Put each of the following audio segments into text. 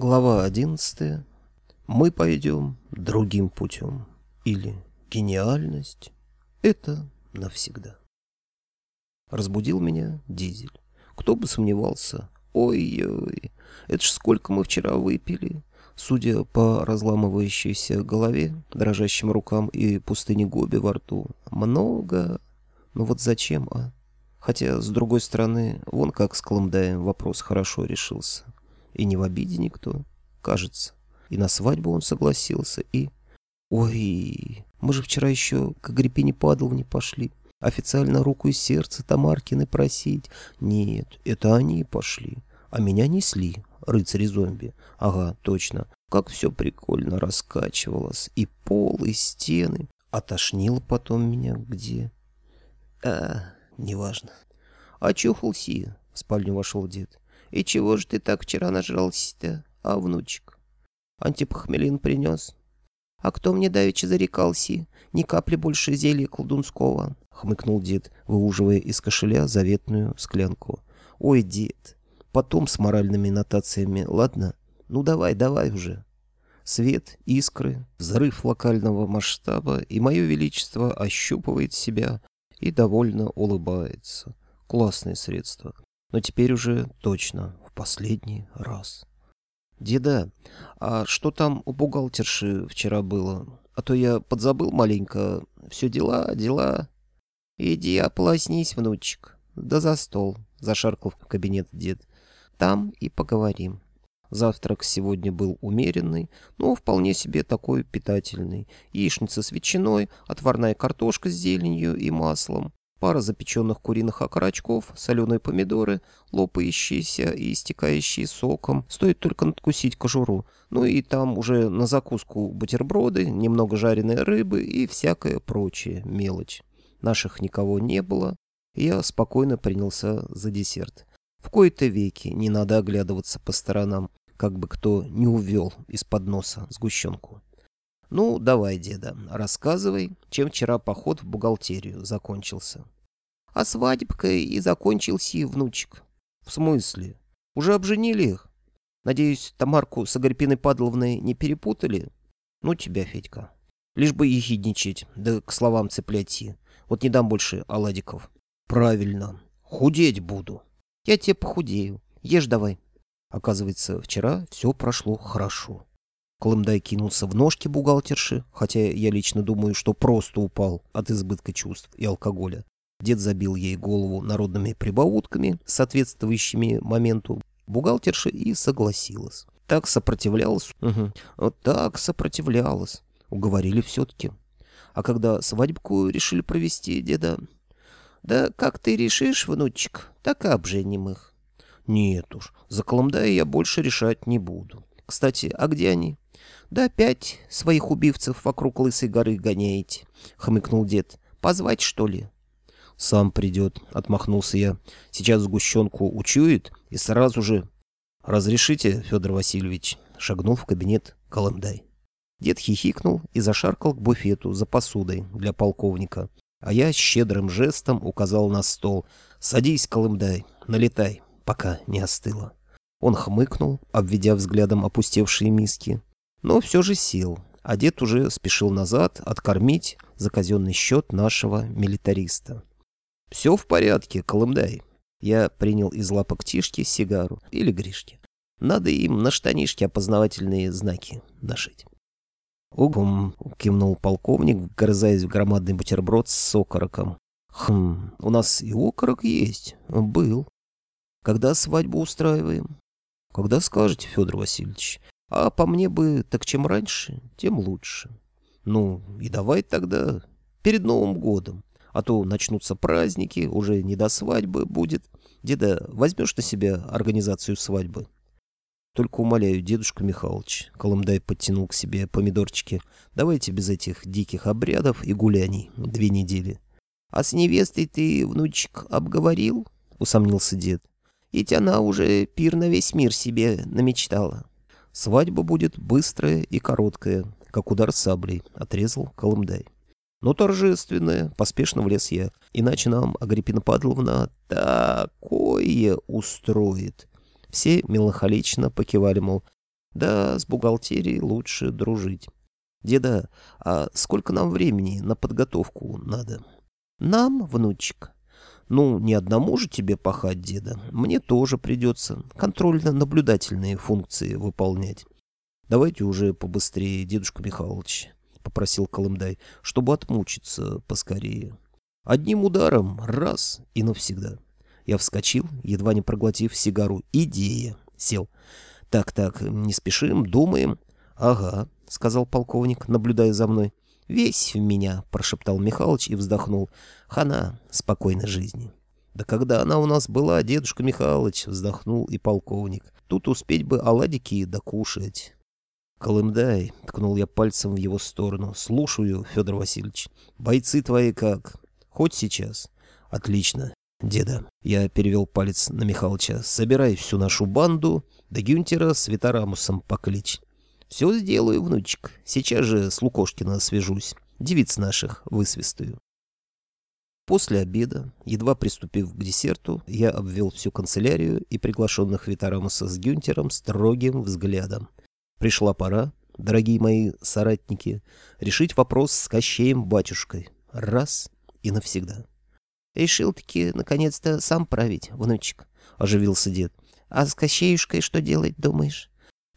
Глава одиннадцатая. Мы пойдем другим путем. Или гениальность — это навсегда. Разбудил меня дизель. Кто бы сомневался. Ой-ой, это ж сколько мы вчера выпили. Судя по разламывающейся голове, дрожащим рукам и пустыне Гоби во рту, много. Ну вот зачем, а? Хотя, с другой стороны, вон как с Колымдаем вопрос хорошо решился. И не в обиде никто, кажется. И на свадьбу он согласился, и... Ой, мы же вчера еще к Агриппине Падловне пошли. Официально руку и сердце Тамаркины просить. Нет, это они пошли. А меня несли, рыцари-зомби. Ага, точно. Как все прикольно раскачивалось. И пол, и стены. Отошнило потом меня где? А, неважно. Очухался, в спальню вошел дед. И чего же ты так вчера нажрался-то, а, внучек? Антипохмелин принес. А кто мне давеча зарекался? Ни капли больше зелья колдунского, — хмыкнул дед, выуживая из кошеля заветную склянку. Ой, дед, потом с моральными нотациями, ладно? Ну давай, давай уже. Свет, искры, взрыв локального масштаба, и мое величество ощупывает себя и довольно улыбается. Классное средство. Но теперь уже точно, в последний раз. «Деда, а что там у бухгалтерши вчера было? А то я подзабыл маленько. Все дела, дела». «Иди ополоснись, внучек. Да за стол», — зашаркал в кабинет дед. «Там и поговорим». Завтрак сегодня был умеренный, но вполне себе такой питательный. Яичница с ветчиной, отварная картошка с зеленью и маслом, пара запеченных куриных окорочков, соленые помидоры, лопающиеся и истекающие соком. Стоит только надкусить кожуру. Ну и там уже на закуску бутерброды, немного жареной рыбы и всякая прочая мелочь. Наших никого не было, я спокойно принялся за десерт. В кои-то веки не надо оглядываться по сторонам, как бы кто не увел из-под носа сгущенку. «Ну, давай, деда, рассказывай, чем вчера поход в бухгалтерию закончился». «А свадьбкой и закончился, внучек». «В смысле? Уже обженили их? Надеюсь, Тамарку с Агриппиной Падловной не перепутали?» «Ну тебя, Федька. Лишь бы ехидничать, да к словам цепляйти. Вот не дам больше оладиков». «Правильно. Худеть буду». «Я тебе похудею. Ешь давай». Оказывается, вчера все прошло хорошо. Колымдай кинулся в ножки бухгалтерши, хотя я лично думаю, что просто упал от избытка чувств и алкоголя. Дед забил ей голову народными прибаутками, соответствующими моменту бухгалтерши, и согласилась. Так сопротивлялась. Угу. Вот так сопротивлялась. Уговорили все-таки. А когда свадьбку решили провести, деда... Да как ты решишь, внучек, так и обженим их. Нет уж, за Колымдая я больше решать не буду. Кстати, а где они? «Да опять своих убивцев вокруг Лысой горы гоняете», — хмыкнул дед. «Позвать, что ли?» «Сам придет», — отмахнулся я. «Сейчас сгущенку учует и сразу же...» «Разрешите, Федор Васильевич?» — шагнул в кабинет Колымдай. Дед хихикнул и зашаркал к буфету за посудой для полковника. А я щедрым жестом указал на стол. «Садись, Колымдай, налетай, пока не остыло». Он хмыкнул, обведя взглядом опустевшие миски, но все же сел, а дед уже спешил назад откормить за казенный счет нашего милитариста. «Все в порядке, Колымдай». Я принял из лапок Тишки сигару или Гришки. Надо им на штанишке опознавательные знаки нашить. «Угум», — кивнул полковник, вгрызаясь в громадный бутерброд с окороком. «Хм, у нас и окорок есть. Был. Когда свадьбу устраиваем?» «Когда скажете, Федор Васильевич. А по мне бы, так чем раньше, тем лучше. Ну, и давай тогда перед Новым годом. А то начнутся праздники, уже не до свадьбы будет. Деда, возьмешь на себя организацию свадьбы? Только умоляю, дедушка Михалыч, Колымдай подтянул к себе помидорчики, давайте без этих диких обрядов и гуляний две недели. — А с невестой ты, внучек, обговорил? — усомнился дед. — Ведь она уже пир на весь мир себе намечтала. Свадьба будет быстрая и короткая, как удар саблей, отрезал Колымдай. Но торжественная, поспешно влез я, иначе нам Агриппина Падловна такое устроит. Все меланхолично покивали, мол, Да, с бухгалтерией лучше дружить. Деда, а сколько нам времени на подготовку надо? Нам, внучек. Ну, не одному же тебе пахать, деда. Мне тоже придется контрольно-наблюдательные функции выполнять. Давайте уже побыстрее, дедушка Михайлович, — попросил Колымдай, — чтобы отмучиться поскорее. Одним ударом, раз и навсегда. Я вскочил, едва не проглотив сигару. Идея. Сел. Так-так, не спешим, думаем. Ага, — сказал полковник, наблюдая за мной. «Весь в меня», — прошептал Михалыч и вздохнул. «Хана спокойной жизни». «Да когда она у нас была, дедушка Михалыч», — вздохнул и полковник. «Тут успеть бы оладики докушать». «Колымдай», — ткнул я пальцем в его сторону. «Слушаю, Федор Васильевич. Бойцы твои как? Хоть сейчас?» «Отлично, деда». Я перевел палец на Михалыча. «Собирай всю нашу банду, да Гюнтера с Витарамусом покличь. «Все сделаю, внучек. Сейчас же с Лукошкина свяжусь. Девиц наших высвистую». После обеда, едва приступив к десерту, я обвел всю канцелярию и приглашенных Витарамуса с Гюнтером строгим взглядом. Пришла пора, дорогие мои соратники, решить вопрос с Кощеем-батюшкой. Раз и навсегда. «Решил-таки, наконец-то, сам править, внучек», — оживился дед. «А с Кощеюшкой что делать, думаешь?»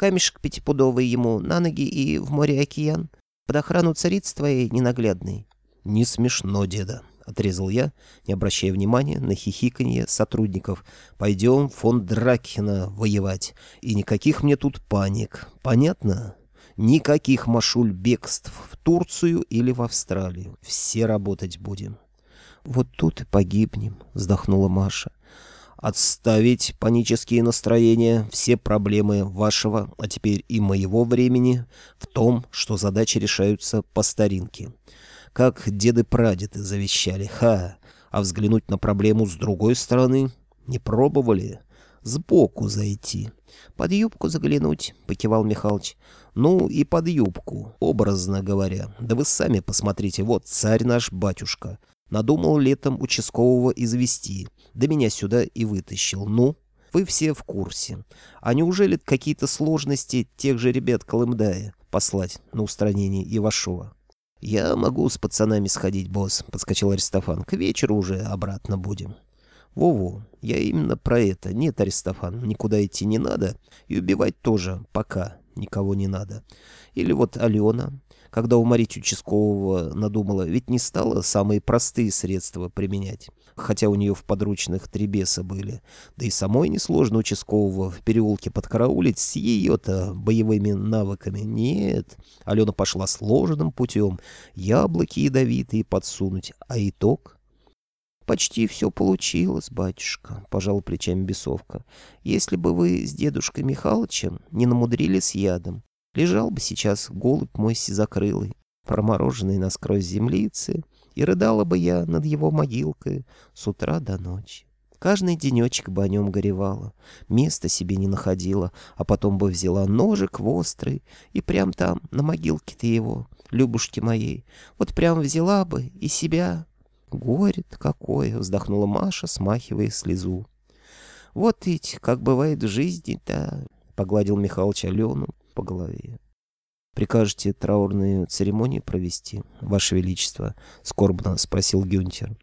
Камешек пятипудовый ему на ноги и в море океан. Под охрану цариц твоей ненаглядной. — Не смешно, деда, — отрезал я, не обращая внимания на хихиканье сотрудников. — Пойдем фон Дракхена воевать. И никаких мне тут паник. Понятно? Никаких машуль бегств в Турцию или в Австралию. Все работать будем. — Вот тут и погибнем, — вздохнула Маша. Отставить панические настроения, все проблемы вашего, а теперь и моего времени в том, что задачи решаются по старинке. Как деды-прадеды завещали, ха! А взглянуть на проблему с другой стороны не пробовали? Сбоку зайти. Под юбку заглянуть, покивал Михалыч. Ну и под юбку, образно говоря. Да вы сами посмотрите, вот царь наш батюшка. Надумал летом участкового извести, да меня сюда и вытащил. Ну, вы все в курсе. А неужели какие-то сложности тех же ребят Колымдая послать на устранение Ивашова? «Я могу с пацанами сходить, босс», — подскочил Аристофан. «К вечеру уже обратно будем». «Во-во, я именно про это. Нет, Аристофан, никуда идти не надо. И убивать тоже пока никого не надо. Или вот Алена когда уморить участкового надумала, ведь не стала самые простые средства применять. Хотя у нее в подручных три беса были. Да и самой несложно участкового в переулке подкараулить с ее-то боевыми навыками. Нет, Алена пошла сложным путем. Яблоки ядовитые подсунуть. А итог? «Почти все получилось, батюшка», — пожал плечами бесовка. «Если бы вы с дедушкой Михалычем не намудрили с ядом, Лежал бы сейчас голубь мой сизокрылый, промороженный насквозь землицы, и рыдала бы я над его могилкой с утра до ночи. Каждый денечек бы о нем горевала, места себе не находила, а потом бы взяла ножик в острый и прям там, на могилке-то его, Любушки моей, вот прям взяла бы и себя. Горе-то какое, вздохнула Маша, смахивая слезу. Вот ведь, как бывает в жизни-то, погладил Михалыч Алену, по голове. «Прикажете траурные церемонии провести, Ваше Величество?» — скорбно спросил Гюнтер.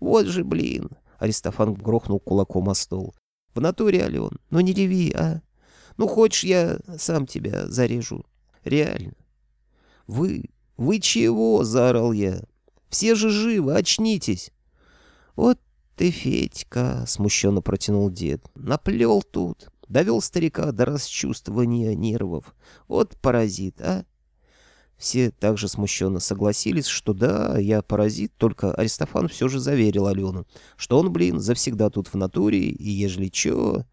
«Вот же, блин!» — Аристофан грохнул кулаком о стол. «В натуре, Ален, ну не реви, а? Ну, хочешь, я сам тебя зарежу. Реально». «Вы... вы чего?» — заорал я. «Все же живы, очнитесь!» «Вот ты, Федька!» — смущенно протянул дед. «Наплел тут!» Довел старика до расчувствования нервов. Вот паразит, а? Все также смущенно согласились, что да, я паразит, только Аристофан все же заверил Алену, что он, блин, завсегда тут в натуре, и ежели чё...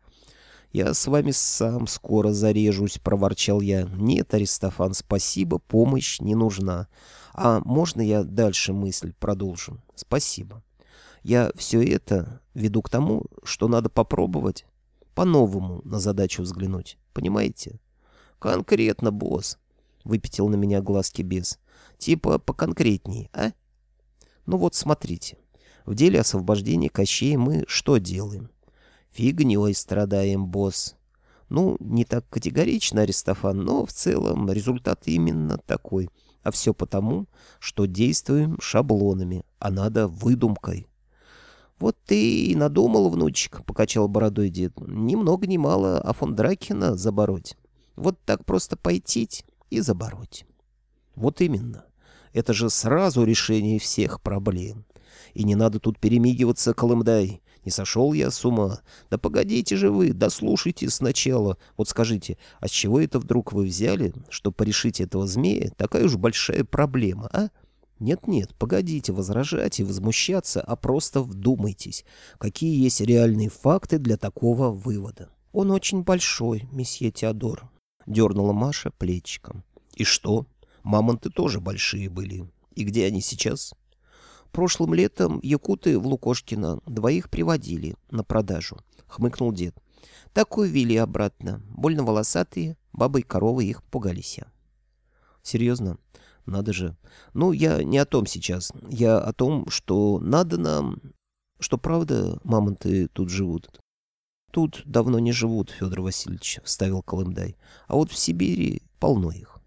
«Я с вами сам скоро зарежусь», — проворчал я. «Нет, Аристофан, спасибо, помощь не нужна. А можно я дальше мысль продолжу? Спасибо. Я все это веду к тому, что надо попробовать по-новому на задачу взглянуть. Понимаете? Конкретно, босс. Выпятил на меня глазки бес. Типа поконкретней, а? Ну вот смотрите. В деле освобождения Кощея мы что делаем? Фигней страдаем, босс. Ну, не так категорично, Аристофан, но в целом результат именно такой. А все потому, что действуем шаблонами, а надо выдумкой. «Вот ты и надумал, внучек», — покачал бородой дед, — «ни много ни мало, а фон Дракина забороть. Вот так просто пойти и забороть». «Вот именно. Это же сразу решение всех проблем. И не надо тут перемигиваться, Колымдай. Не сошел я с ума. Да погодите же вы, дослушайте сначала. Вот скажите, а с чего это вдруг вы взяли, что порешить этого змея такая уж большая проблема, а?» Нет-нет, погодите возражать и возмущаться, а просто вдумайтесь, какие есть реальные факты для такого вывода. Он очень большой, месье Теодор, — дернула Маша плечиком. И что? Мамонты тоже большие были. И где они сейчас? Прошлым летом якуты в Лукошкино двоих приводили на продажу, — хмыкнул дед. Так увели обратно. Больно волосатые, бабы и коровы их пугались. Серьезно? Надо же. Ну, я не о том сейчас. Я о том, что надо нам... Что правда мамонты тут живут? Тут давно не живут, Федор Васильевич, вставил Колымдай. А вот в Сибири полно их.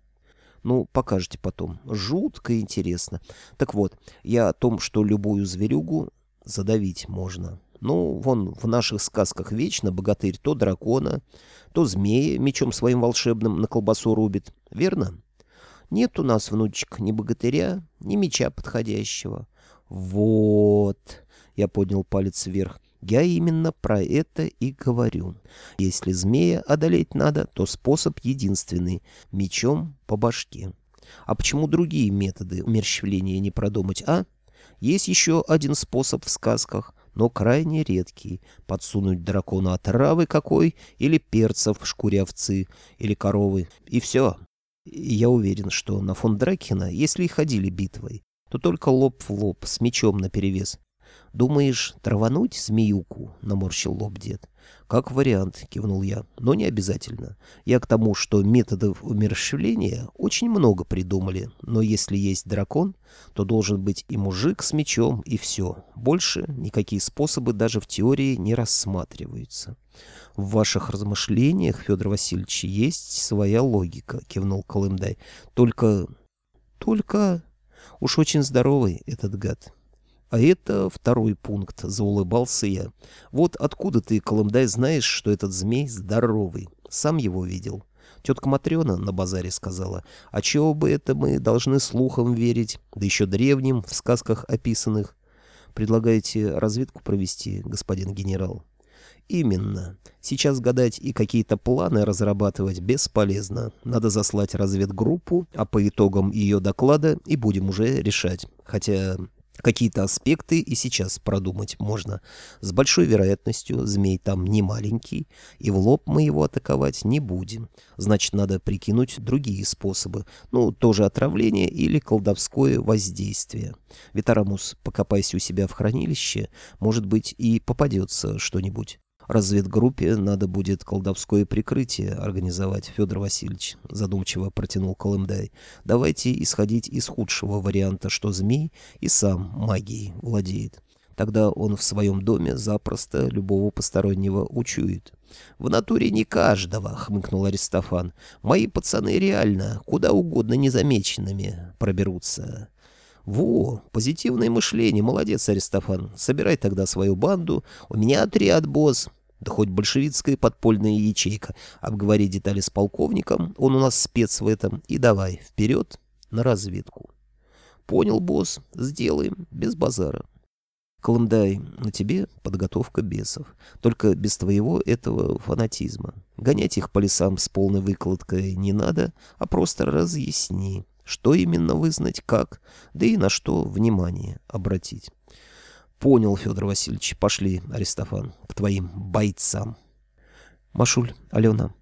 Ну, покажете потом. Жутко интересно. Так вот, я о том, что любую зверюгу задавить можно. Ну, вон в наших сказках вечно богатырь то дракона, то змея мечом своим волшебным на колбасу рубит. Верно? Нет у нас, внучек, ни богатыря, ни меча подходящего. Вот, я поднял палец вверх. Я именно про это и говорю. Если змея одолеть надо, то способ единственный — мечом по башке. А почему другие методы умерщвления не продумать, а? Есть еще один способ в сказках, но крайне редкий. Подсунуть дракону отравы какой, или перцев в шкуре овцы, или коровы, и все. И я уверен, что на фон Дракхена, если и ходили битвой, то только лоб в лоб, с мечом наперевес. «Думаешь, травануть змеюку?» — наморщил лоб дед. «Как вариант», — кивнул я, — «но не обязательно. Я к тому, что методов умерщвления очень много придумали, но если есть дракон, то должен быть и мужик с мечом, и все. Больше никакие способы даже в теории не рассматриваются». «В ваших размышлениях, Федор Васильевич, есть своя логика», — кивнул Колымдай. «Только... только... уж очень здоровый этот гад». «А это второй пункт», — заулыбался я. «Вот откуда ты, Колымдай, знаешь, что этот змей здоровый? Сам его видел». Тетка Матрена на базаре сказала, «А чего бы это мы должны слухам верить, да еще древним, в сказках описанных? Предлагаете разведку провести, господин генерал?» Именно. Сейчас гадать и какие-то планы разрабатывать бесполезно. Надо заслать разведгруппу, а по итогам ее доклада и будем уже решать. Хотя какие-то аспекты и сейчас продумать можно. С большой вероятностью змей там не маленький, и в лоб мы его атаковать не будем. Значит, надо прикинуть другие способы. Ну, тоже отравление или колдовское воздействие. Витарамус, покопайся у себя в хранилище, может быть, и попадется что-нибудь разведгруппе надо будет колдовское прикрытие организовать, Федор Васильевич, задумчиво протянул Колымдай. Давайте исходить из худшего варианта, что змей и сам магией владеет. Тогда он в своем доме запросто любого постороннего учует. «В натуре не каждого», — хмыкнул Аристофан. «Мои пацаны реально куда угодно незамеченными проберутся». «Во, позитивное мышление, молодец, Аристофан. Собирай тогда свою банду. У меня отряд, босс. Да хоть большевистская подпольная ячейка. Обговори детали с полковником, он у нас спец в этом, и давай, вперед на разведку. Понял, босс, сделаем, без базара. Колымдай, на тебе подготовка бесов. Только без твоего этого фанатизма. Гонять их по лесам с полной выкладкой не надо, а просто разъясни, что именно вызнать, как, да и на что внимание обратить. Понял, Федор Васильевич. Пошли, Аристофан, к твоим бойцам. Машуль, Алена,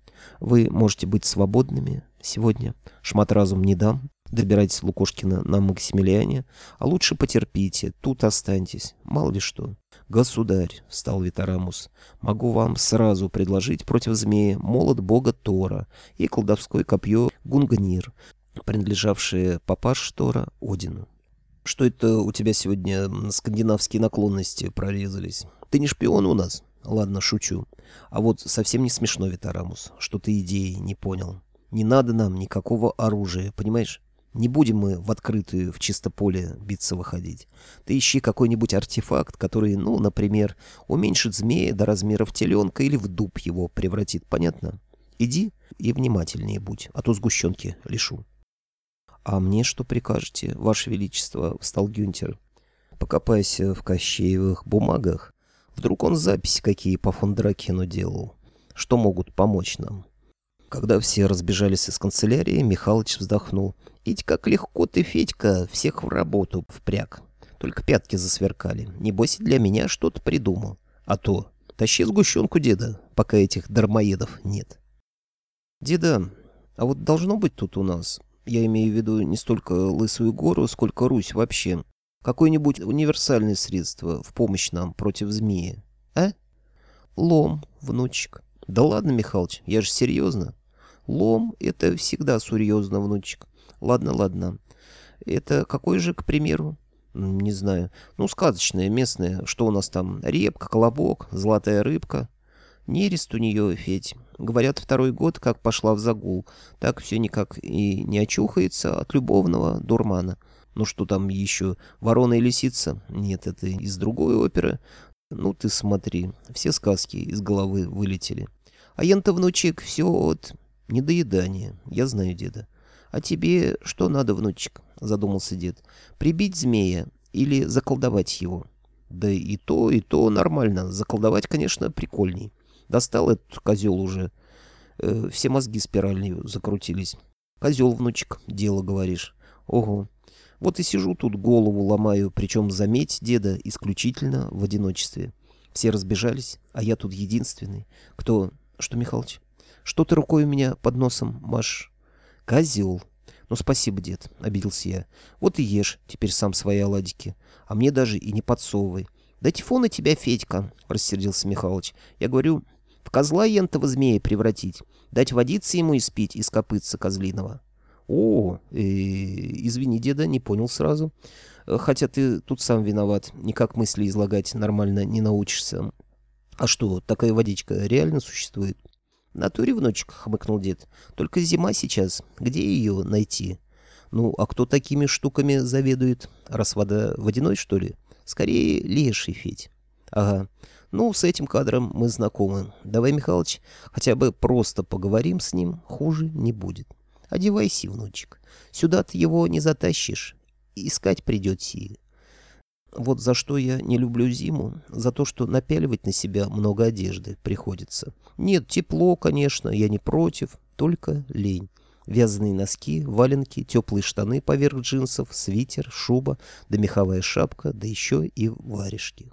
вы можете быть свободными сегодня. Шмат разум не дам. Добирайтесь Лукошкина на Максимилиане, а лучше потерпите, тут останьтесь, мало ли что. Государь, — встал Витарамус, — могу вам сразу предложить против змея молот бога Тора и колдовское копье Гунгнир, принадлежавшее папаш Тора Одину. Что это у тебя сегодня скандинавские наклонности прорезались? Ты не шпион у нас? Ладно, шучу. А вот совсем не смешно, Витарамус, что ты идеи не понял. Не надо нам никакого оружия, понимаешь? Не будем мы в открытую, в чисто поле биться выходить. Ты ищи какой-нибудь артефакт, который, ну, например, уменьшит змея до размеров теленка или в дуб его превратит, понятно? Иди и внимательнее будь, а то сгущенки лишу. — А мне что прикажете, Ваше Величество? — встал Гюнтер. — Покопайся в Кощеевых бумагах. Вдруг он записи какие по фон Дракену делал, что могут помочь нам. Когда все разбежались из канцелярии, Михалыч вздохнул. «Ведь как легко ты, Федька, всех в работу впряг. Только пятки засверкали. Небось, для меня что-то придумал. А то, тащи сгущенку деда, пока этих дармоедов нет». «Деда, а вот должно быть тут у нас, я имею в виду не столько Лысую гору, сколько Русь вообще, какое-нибудь универсальное средство в помощь нам против змеи, а? Лом, внучек. Да ладно, Михалыч, я же серьезно. Лом — это всегда серьезно, внучек. Ладно, ладно. Это какой же, к примеру? Не знаю. Ну, сказочное, местное. Что у нас там? Репка, колобок, золотая рыбка. Нерест у нее, Федь. Говорят, второй год, как пошла в загул. Так все никак и не очухается от любовного дурмана. Ну что там еще? Ворона и лисица? Нет, это из другой оперы. Ну ты смотри, все сказки из головы вылетели. А ян-то, внучек, все от недоедания. Я знаю деда. А тебе что надо, внучек? Задумался дед. Прибить змея или заколдовать его? Да и то, и то нормально. Заколдовать, конечно, прикольней. Достал этот козел уже. Э, все мозги спиральные закрутились. Козел, внучек, дело говоришь. Ого. Вот и сижу тут, голову ломаю, причем, заметь, деда, исключительно в одиночестве. Все разбежались, а я тут единственный. Кто... Что, Михалыч? Что ты рукой у меня под носом маш? Козел. Ну, спасибо, дед, обиделся я. Вот и ешь теперь сам свои оладики. А мне даже и не подсовывай. Да тифон на тебя, Федька, рассердился Михалыч. Я говорю, в козла ентого змея превратить. Дать водиться ему и спить из копытца козлиного. О, э, извини, деда, не понял сразу. Хотя ты тут сам виноват. Никак мысли излагать нормально не научишься. А что, такая водичка реально существует? «Натуре, внучек», — хмыкнул дед. «Только зима сейчас. Где ее найти?» «Ну, а кто такими штуками заведует? Раз вода водяной, что ли?» «Скорее, леший, Федь». «Ага. Ну, с этим кадром мы знакомы. Давай, Михалыч, хотя бы просто поговорим с ним. Хуже не будет. Одевайся, внучек. Сюда ты его не затащишь. Искать придется. Вот за что я не люблю зиму, за то, что напяливать на себя много одежды приходится. Нет, тепло, конечно, я не против, только лень. Вязаные носки, валенки, теплые штаны поверх джинсов, свитер, шуба, да меховая шапка, да еще и варежки.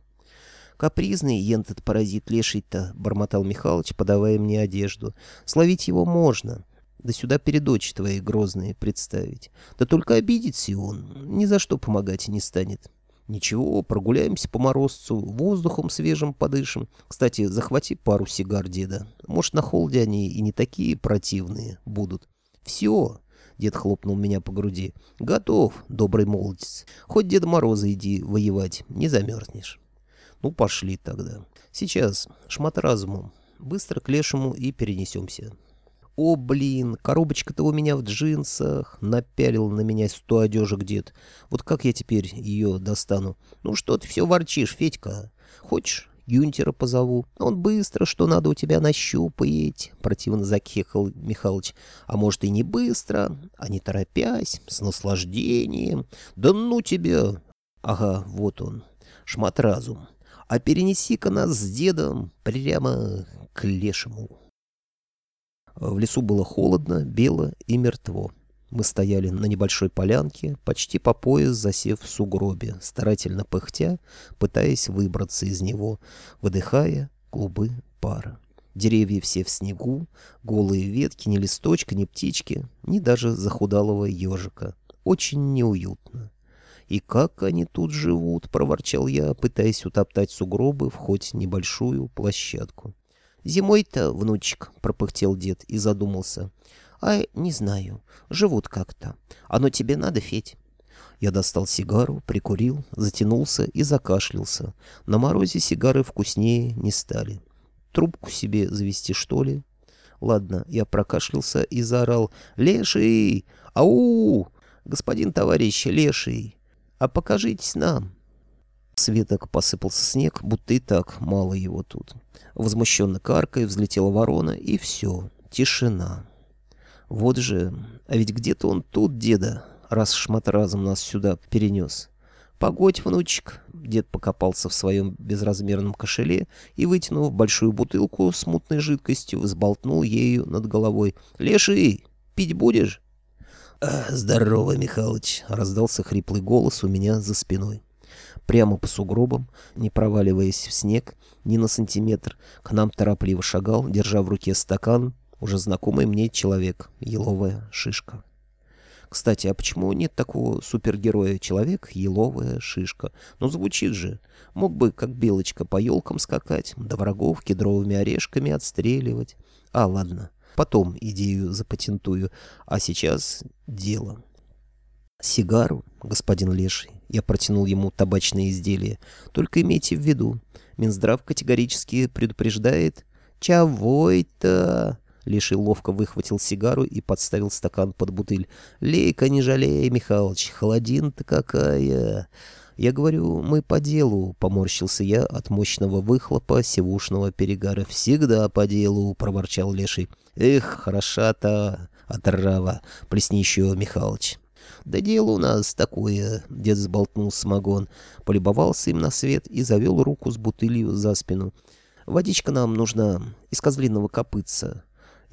«Капризный ентот паразит леший-то», — бормотал Михалыч, подавая мне одежду. «Словить его можно, да сюда перед очи твои грозные представить. Да только обидится он, ни за что помогать не станет. Ничего, прогуляемся по морозцу, воздухом свежим подышим. Кстати, захвати пару сигар, деда. Может, на холоде они и не такие противные будут. Все, дед хлопнул меня по груди. Готов, добрый молодец. Хоть Деда Мороза иди воевать, не замерзнешь. Ну, пошли тогда. Сейчас, шмат разумом. Быстро к лешему и перенесемся. «О, блин, коробочка-то у меня в джинсах!» — напялил на меня сто одежек дед. «Вот как я теперь ее достану?» «Ну что ты все ворчишь, Федька? Хочешь, Юнтера позову? Он быстро, что надо у тебя нащупает!» — противно закехал Михалыч. «А может и не быстро, а не торопясь, с наслаждением. Да ну тебя!» «Ага, вот он, шмат разум. А перенеси-ка нас с дедом прямо к лешему». В лесу было холодно, бело и мертво. Мы стояли на небольшой полянке, почти по пояс засев в сугробе, старательно пыхтя, пытаясь выбраться из него, выдыхая клубы пара. Деревья все в снегу, голые ветки, ни листочка, ни птички, ни даже захудалого ежика. Очень неуютно. «И как они тут живут?» — проворчал я, пытаясь утоптать сугробы в хоть небольшую площадку. «Зимой-то, внучек», — пропыхтел дед и задумался. «А, не знаю, живут как-то. Оно тебе надо, Федь?» Я достал сигару, прикурил, затянулся и закашлялся. На морозе сигары вкуснее не стали. Трубку себе завести, что ли? Ладно, я прокашлялся и заорал «Леший! Ау! Господин товарищ Леший! А покажитесь нам!» С веток посыпался снег, будто и так мало его тут. Возмущенно каркая взлетела ворона, и все, тишина. Вот же, а ведь где-то он тут, деда, раз шмат разом нас сюда перенес. «Погодь, внучек!» Дед покопался в своем безразмерном кошеле и, вытянув большую бутылку с мутной жидкостью, взболтнул ею над головой. «Леший, пить будешь?» «Здорово, Михалыч!» — раздался хриплый голос у меня за спиной. Прямо по сугробам, не проваливаясь в снег ни на сантиметр, к нам торопливо шагал, держа в руке стакан, уже знакомый мне человек, еловая шишка. Кстати, а почему нет такого супергероя человек, еловая шишка? Ну, звучит же. Мог бы, как белочка, по елкам скакать, до врагов кедровыми орешками отстреливать. А, ладно, потом идею запатентую, а сейчас дело. Сигару, господин Леший. Я протянул ему табачное изделие. Только имейте в виду, Минздрав категорически предупреждает. «Чего это?» Леший ловко выхватил сигару и подставил стакан под бутыль. «Лейка, не жалей, Михалыч, холодин-то какая!» «Я говорю, мы по делу», — поморщился я от мощного выхлопа сивушного перегара. «Всегда по делу», — проворчал Леший. «Эх, хороша-то отрава, плесни еще, Михалыч». «Да дело у нас такое», — дед сболтнул самогон, полюбовался им на свет и завел руку с бутылью за спину. «Водичка нам нужна из козлиного копытца».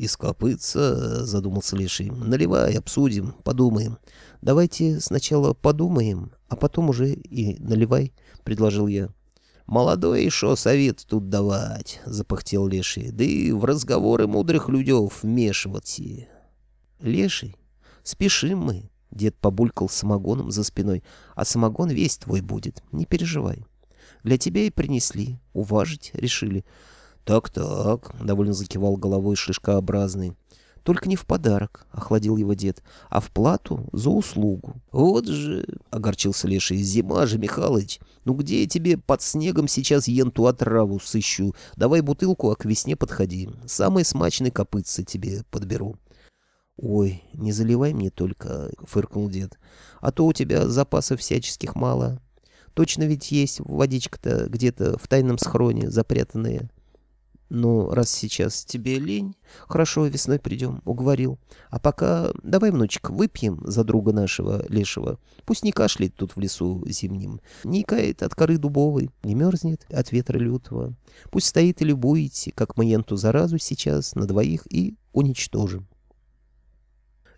«Из копытца?» — задумался Леший. «Наливай, обсудим, подумаем». «Давайте сначала подумаем, а потом уже и наливай», — предложил я. «Молодой шо совет тут давать?» — запахтел Леший. «Да и в разговоры мудрых людев вмешиваться». «Леший, спешим мы», — дед побулькал самогоном за спиной. «А самогон весь твой будет, не переживай. Для тебя и принесли, уважить решили». «Так-так», — довольно закивал головой шишкообразный. «Только не в подарок», — охладил его дед, — «а в плату за услугу». «Вот же», — огорчился Леший, — «зима же, Михалыч. Ну где я тебе под снегом сейчас енту отраву сыщу? Давай бутылку, а к весне подходи. Самый смачный копытце тебе подберу». «Ой, не заливай мне только», — фыркнул дед, — «а то у тебя запасов всяческих мало. Точно ведь есть водичка-то где-то в тайном схроне запрятанная». «Ну, раз сейчас тебе лень, хорошо, весной придем», — уговорил. «А пока давай, внучек, выпьем за друга нашего лешего. Пусть не кашляет тут в лесу зимним, не икает от коры дубовой, не мерзнет от ветра лютого. Пусть стоит и любуете, как мы енту заразу сейчас на двоих и уничтожим».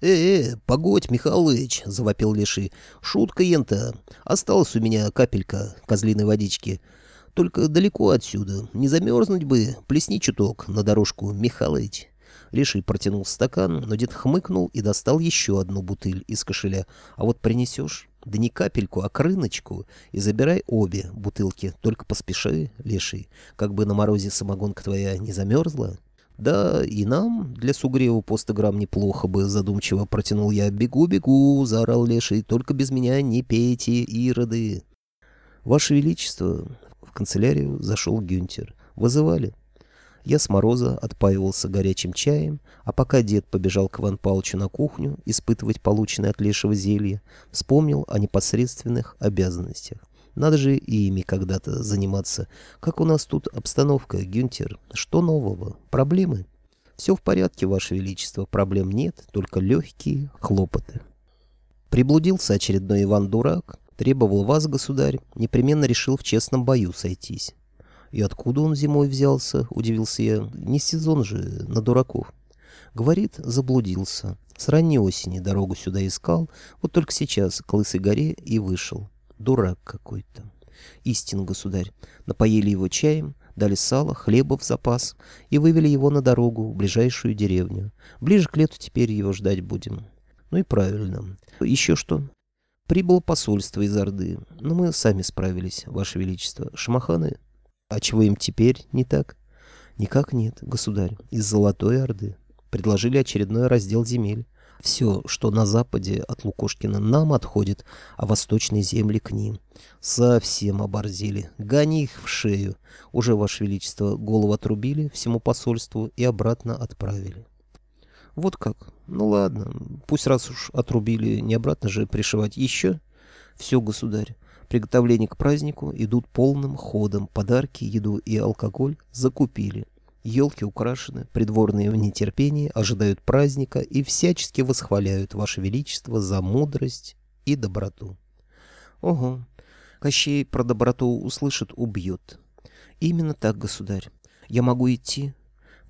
«Э-э, погодь, Михалыч!» — завопил Леший. «Шутка ента. Осталась у меня капелька козлиной водички». Только далеко отсюда. Не замерзнуть бы. Плесни чуток на дорожку, Михалыч. Леший протянул стакан, но дед хмыкнул и достал еще одну бутыль из кошеля. А вот принесешь, да не капельку, а крыночку, и забирай обе бутылки. Только поспеши, Леший, как бы на морозе самогонка твоя не замерзла. Да, и нам для сугрева по грамм неплохо бы, задумчиво протянул я. «Бегу-бегу!» — заорал Леший. «Только без меня не пейте, ироды!» «Ваше Величество, в канцелярию зашел Гюнтер. Вызывали. Я с мороза отпаивался горячим чаем, а пока дед побежал к Иван Павловичу на кухню испытывать полученное от лешего зелье, вспомнил о непосредственных обязанностях. Надо же и ими когда-то заниматься. Как у нас тут обстановка, Гюнтер? Что нового? Проблемы? Все в порядке, Ваше Величество. Проблем нет, только легкие хлопоты. Приблудился очередной Иван-дурак, Требовал вас, государь, непременно решил в честном бою сойтись. И откуда он зимой взялся, удивился я. Не сезон же, на дураков. Говорит, заблудился. С ранней осени дорогу сюда искал, вот только сейчас к Лысой горе и вышел. Дурак какой-то. Истин, государь. Напоили его чаем, дали сало, хлеба в запас и вывели его на дорогу в ближайшую деревню. Ближе к лету теперь его ждать будем. Ну и правильно. Еще что? Прибыло посольство из Орды, но мы сами справились, Ваше Величество. Шамаханы? А чего им теперь не так? Никак нет, государь, из Золотой Орды. Предложили очередной раздел земель. Все, что на западе от Лукошкина нам отходит, а восточные земли к ним. Совсем оборзели. Гони их в шею. Уже, Ваше Величество, голову отрубили всему посольству и обратно отправили. Вот как. Ну ладно, пусть раз уж отрубили, не обратно же пришивать еще. Все, государь. Приготовления к празднику идут полным ходом. Подарки, еду и алкоголь закупили. Елки украшены, придворные в нетерпении ожидают праздника и всячески восхваляют Ваше Величество за мудрость и доброту. Ого, Кощей про доброту услышит, убьет. Именно так, государь. Я могу идти?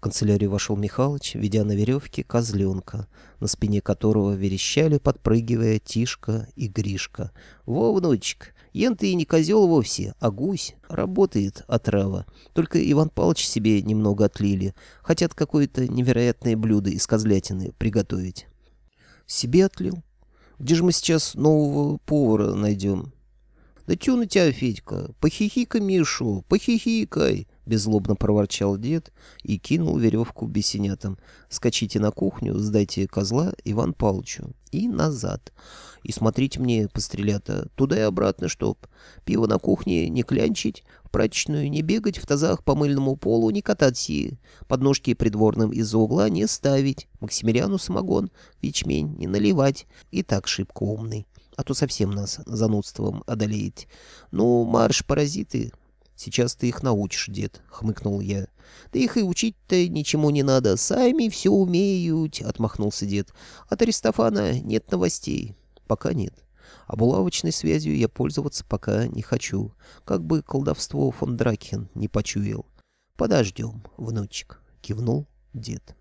Канцелярию вошел Михалыч, ведя на веревке козленка, на спине которого верещали, подпрыгивая Тишка и Гришка. «Во, внучек, Ен ты и не козел вовсе, а гусь. Работает отрава. Только Иван Павлович себе немного отлили. Хотят какое-то невероятное блюдо из козлятины приготовить. Себе отлил? Где же мы сейчас нового повара найдем? Да тю на тебя, Федька, похихикай, Мишу, похихикай. Беззлобно проворчал дед и кинул веревку бесенятам. «Скачите на кухню, сдайте козла Иван Павловичу. И назад. И смотрите мне, пострелята, туда и обратно, чтоб. Пиво на кухне не клянчить, в прачечную не бегать, в тазах по мыльному полу не кататься, подножки придворным из-за угла не ставить, Максимилиану самогон, ячмень не наливать. И так шибко умный, а то совсем нас занудством одолеет. Ну, марш, паразиты, Сейчас ты их научишь, дед, — хмыкнул я. — Да их и учить-то ничему не надо, сами все умеют, — отмахнулся дед. От Аристофана нет новостей. Пока нет. А булавочной связью я пользоваться пока не хочу, как бы колдовство фон Дракхен не почуял. Подождем, внучек, — кивнул дед.